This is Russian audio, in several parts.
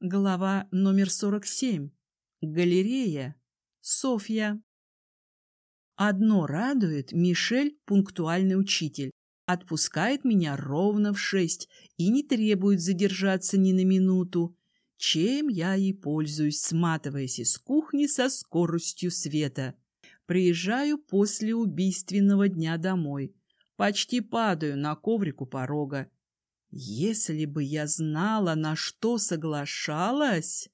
Глава номер 47. Галерея. Софья. Одно радует, Мишель – пунктуальный учитель. Отпускает меня ровно в шесть и не требует задержаться ни на минуту, чем я и пользуюсь, сматываясь из кухни со скоростью света. Приезжаю после убийственного дня домой. Почти падаю на коврик у порога. Если бы я знала, на что соглашалась...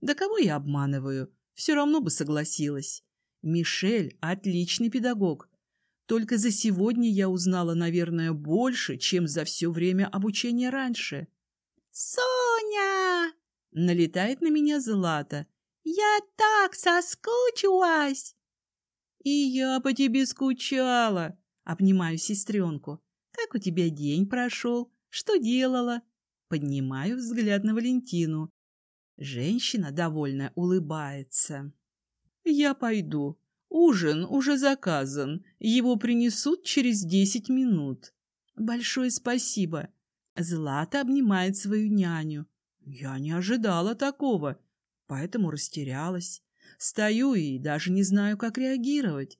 Да кого я обманываю? Все равно бы согласилась. Мишель — отличный педагог. Только за сегодня я узнала, наверное, больше, чем за все время обучения раньше. «Соня!» — налетает на меня Злата. «Я так соскучилась!» «И я по тебе скучала!» — обнимаю сестренку. «Как у тебя день прошел?» Что делала? Поднимаю взгляд на Валентину. Женщина, довольно улыбается. Я пойду. Ужин уже заказан. Его принесут через десять минут. Большое спасибо. Злата обнимает свою няню. Я не ожидала такого, поэтому растерялась. Стою и даже не знаю, как реагировать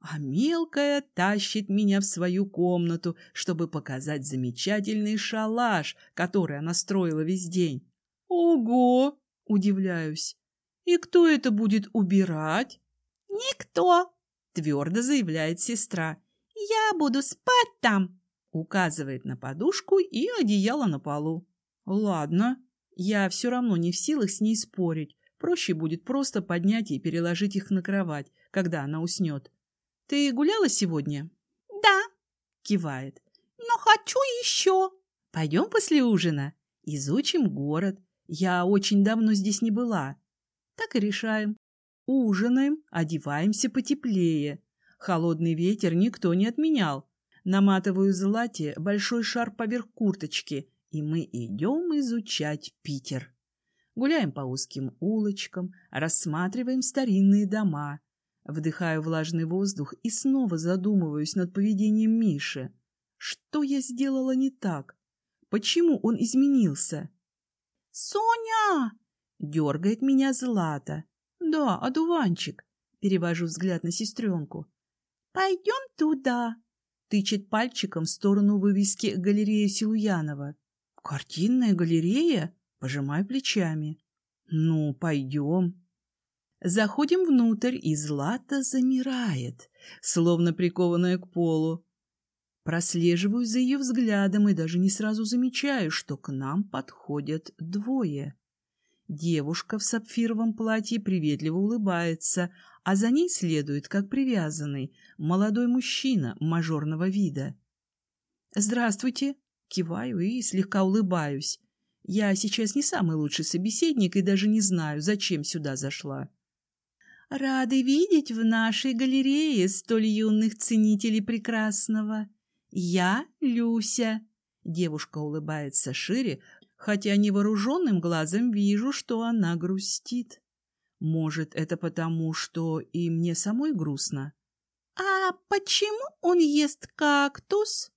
а мелкая тащит меня в свою комнату, чтобы показать замечательный шалаш, который она строила весь день. «Ого!» — удивляюсь. «И кто это будет убирать?» «Никто!» — твердо заявляет сестра. «Я буду спать там!» — указывает на подушку и одеяло на полу. «Ладно, я все равно не в силах с ней спорить. Проще будет просто поднять и переложить их на кровать, когда она уснет. Ты гуляла сегодня? Да. Кивает. Но хочу еще. Пойдем после ужина. Изучим город. Я очень давно здесь не была. Так и решаем. Ужинаем, одеваемся потеплее. Холодный ветер никто не отменял. Наматываю злате большой шар поверх курточки, и мы идем изучать Питер. Гуляем по узким улочкам, рассматриваем старинные дома, Вдыхаю влажный воздух и снова задумываюсь над поведением Миши. Что я сделала не так? Почему он изменился? «Соня!» — дергает меня Злата. «Да, одуванчик!» — перевожу взгляд на сестренку. «Пойдем туда!» — тычет пальчиком в сторону вывески галереи Силуянова. «Картинная галерея?» — пожимаю плечами. «Ну, пойдем!» Заходим внутрь, и Злата замирает, словно прикованная к полу. Прослеживаю за ее взглядом и даже не сразу замечаю, что к нам подходят двое. Девушка в сапфировом платье приветливо улыбается, а за ней следует, как привязанный, молодой мужчина мажорного вида. «Здравствуйте!» — киваю и слегка улыбаюсь. Я сейчас не самый лучший собеседник и даже не знаю, зачем сюда зашла. Рады видеть в нашей галерее столь юных ценителей прекрасного. Я Люся. Девушка улыбается шире, хотя невооруженным глазом вижу, что она грустит. Может, это потому, что и мне самой грустно? — А почему он ест кактус?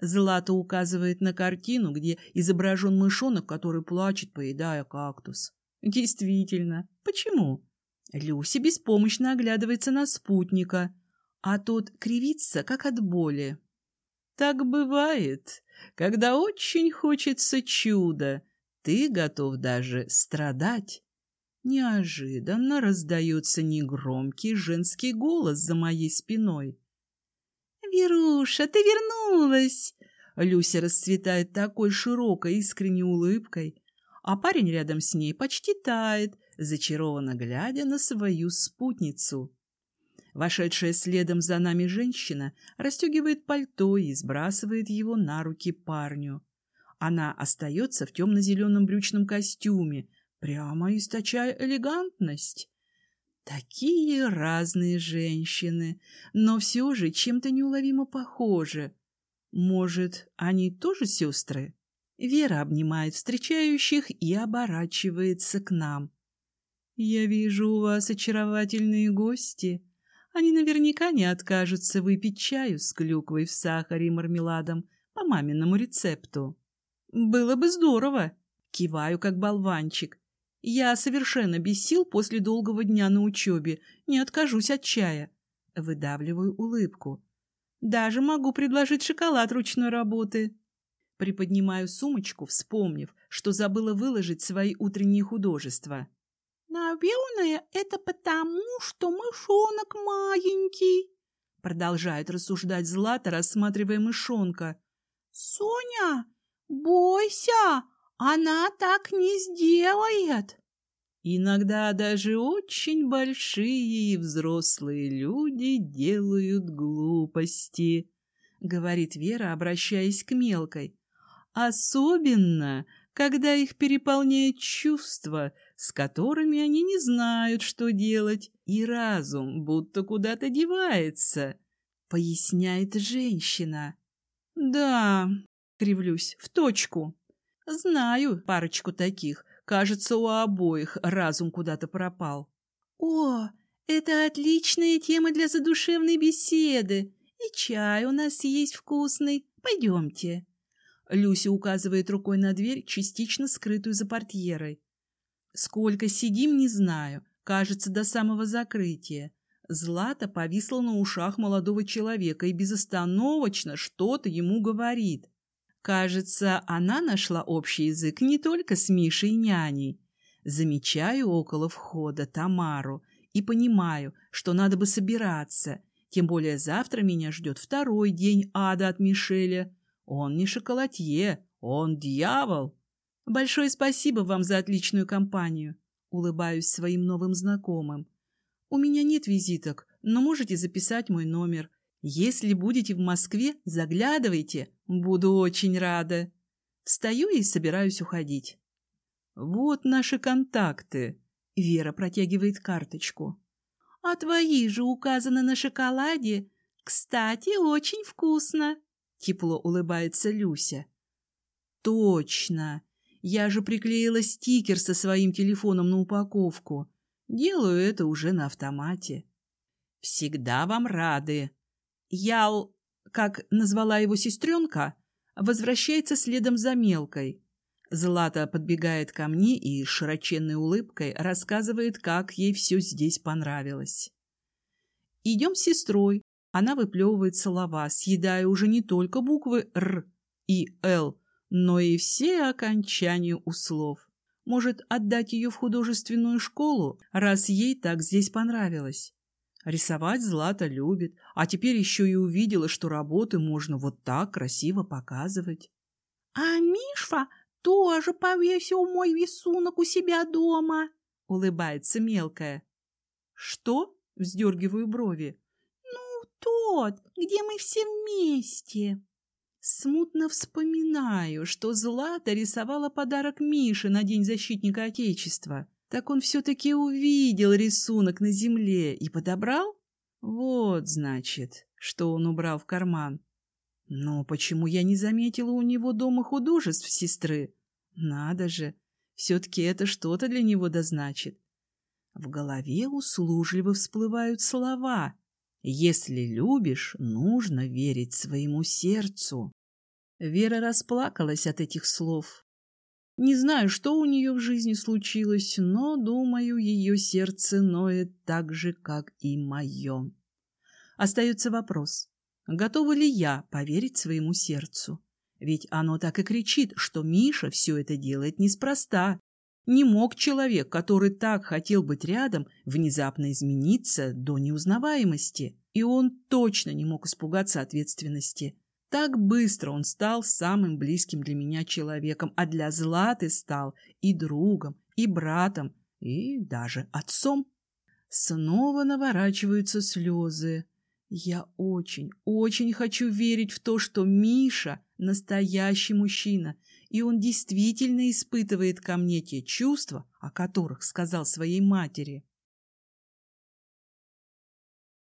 Злата указывает на картину, где изображен мышонок, который плачет, поедая кактус. Действительно, почему? Люся беспомощно оглядывается на спутника, а тот кривится, как от боли. Так бывает, когда очень хочется чуда, ты готов даже страдать. Неожиданно раздается негромкий женский голос за моей спиной. «Веруша, ты вернулась!» Люся расцветает такой широкой искренней улыбкой, а парень рядом с ней почти тает, зачарованно глядя на свою спутницу. Вошедшая следом за нами женщина расстегивает пальто и сбрасывает его на руки парню. Она остается в темно-зеленом брючном костюме, прямо источая элегантность. Такие разные женщины, но все же чем-то неуловимо похожи. Может, они тоже сестры? Вера обнимает встречающих и оборачивается к нам. «Я вижу у вас очаровательные гости. Они наверняка не откажутся выпить чаю с клюквой в сахаре и мармеладом по маминому рецепту». «Было бы здорово», — Киваю, как болванчик. Я совершенно без сил после долгого дня на учебе, не откажусь от чая. Выдавливаю улыбку. Даже могу предложить шоколад ручной работы. Приподнимаю сумочку, вспомнив, что забыла выложить свои утренние художества. «Наверное, это потому, что мышонок маленький», — продолжает рассуждать Злата, рассматривая мышонка. «Соня, бойся, она так не сделает». Иногда даже очень большие и взрослые люди делают глупости, — говорит Вера, обращаясь к мелкой. Особенно, когда их переполняет чувства, с которыми они не знают, что делать, и разум будто куда-то девается, — поясняет женщина. — Да, — кривлюсь, — в точку. Знаю парочку таких. Кажется, у обоих разум куда-то пропал. — О, это отличная тема для задушевной беседы. И чай у нас есть вкусный. Пойдемте. Люся указывает рукой на дверь, частично скрытую за портьерой. Сколько сидим, не знаю. Кажется, до самого закрытия. Злата повисла на ушах молодого человека и безостановочно что-то ему говорит. Кажется, она нашла общий язык не только с Мишей и няней. Замечаю около входа Тамару и понимаю, что надо бы собираться. Тем более завтра меня ждет второй день ада от Мишеля. Он не шоколадье, он дьявол. Большое спасибо вам за отличную компанию. Улыбаюсь своим новым знакомым. У меня нет визиток, но можете записать мой номер. Если будете в Москве, заглядывайте. Буду очень рада. Встаю и собираюсь уходить. Вот наши контакты. Вера протягивает карточку. А твои же указаны на шоколаде. Кстати, очень вкусно. Тепло улыбается Люся. Точно. Я же приклеила стикер со своим телефоном на упаковку. Делаю это уже на автомате. Всегда вам рады. Ял, как назвала его сестренка, возвращается следом за мелкой. Злата подбегает ко мне и широченной улыбкой рассказывает, как ей все здесь понравилось. Идем с сестрой, она выплевывает слова, съедая уже не только буквы «Р» и «Л», но и все окончания у слов. Может, отдать ее в художественную школу, раз ей так здесь понравилось. Рисовать Злата любит, а теперь еще и увидела, что работы можно вот так красиво показывать. — А Мишка тоже повесил мой рисунок у себя дома, — улыбается мелкая. — Что? — вздергиваю брови тот, где мы все вместе. Смутно вспоминаю, что Злата рисовала подарок Мише на День защитника Отечества. Так он все-таки увидел рисунок на земле и подобрал? Вот, значит, что он убрал в карман. Но почему я не заметила у него дома художеств сестры? Надо же, все-таки это что-то для него дозначит. В голове услужливо всплывают слова — если любишь, нужно верить своему сердцу. Вера расплакалась от этих слов. Не знаю, что у нее в жизни случилось, но, думаю, ее сердце ноет так же, как и мое. Остается вопрос, готова ли я поверить своему сердцу? Ведь оно так и кричит, что Миша все это делает неспроста. Не мог человек, который так хотел быть рядом, внезапно измениться до неузнаваемости. И он точно не мог испугаться ответственности. Так быстро он стал самым близким для меня человеком, а для Златы стал и другом, и братом, и даже отцом. Снова наворачиваются слезы. Я очень, очень хочу верить в то, что Миша — настоящий мужчина, и он действительно испытывает ко мне те чувства, о которых сказал своей матери.